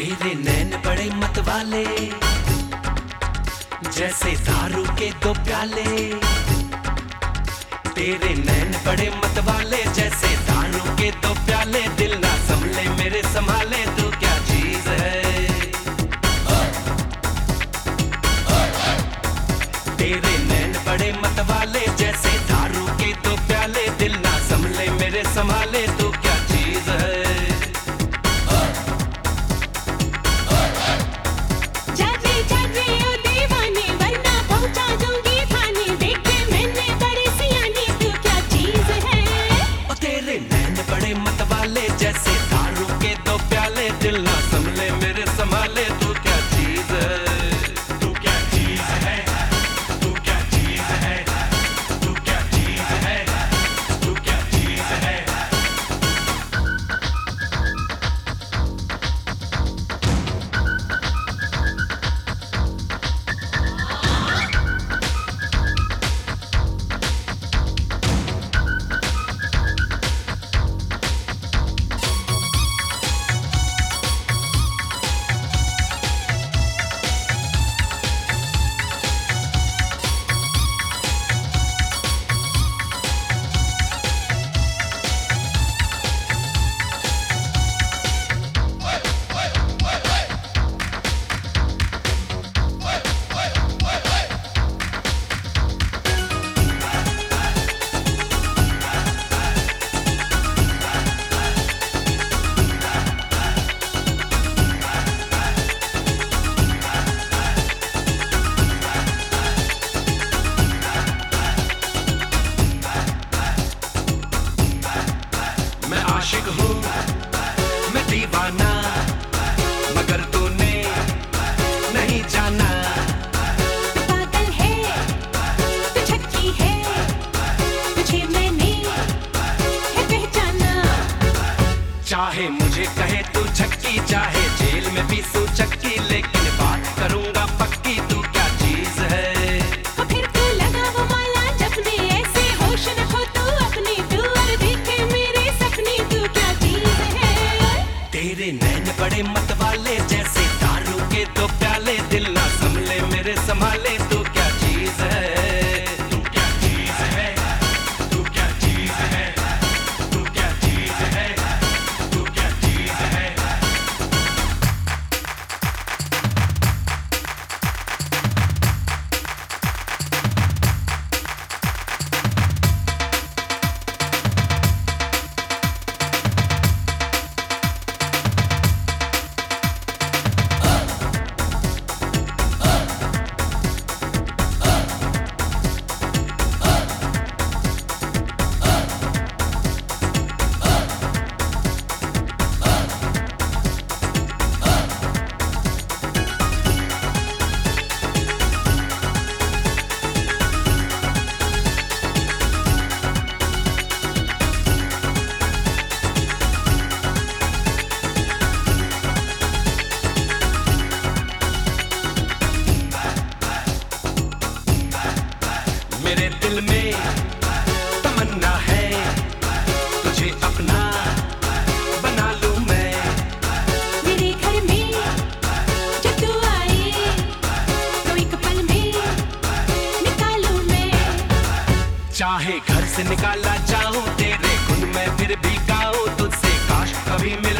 तेरे नैन बड़े मत वाले, जैसे दारू के दो प्याले। तेरे नैन बड़े मत वाले, जैसे मुझे कहे तू झटकी चाहे जेल में भी सू चकटी लेकिन बात करूँगा चाहे घर से निकाला जाऊँ तेरे खुद मैं फिर भी गाऊं तुझसे काश कभी मिला